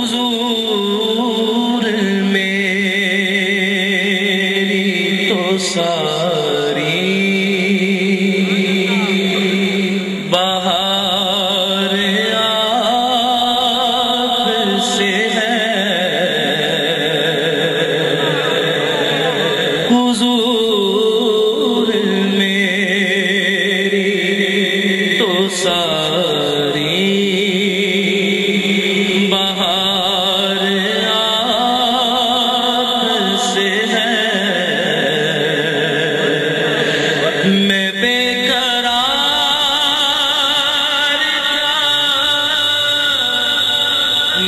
حضور میری تو ساری بہار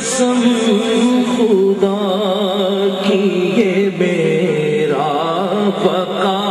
قسم خدا کی یہ میرا فقار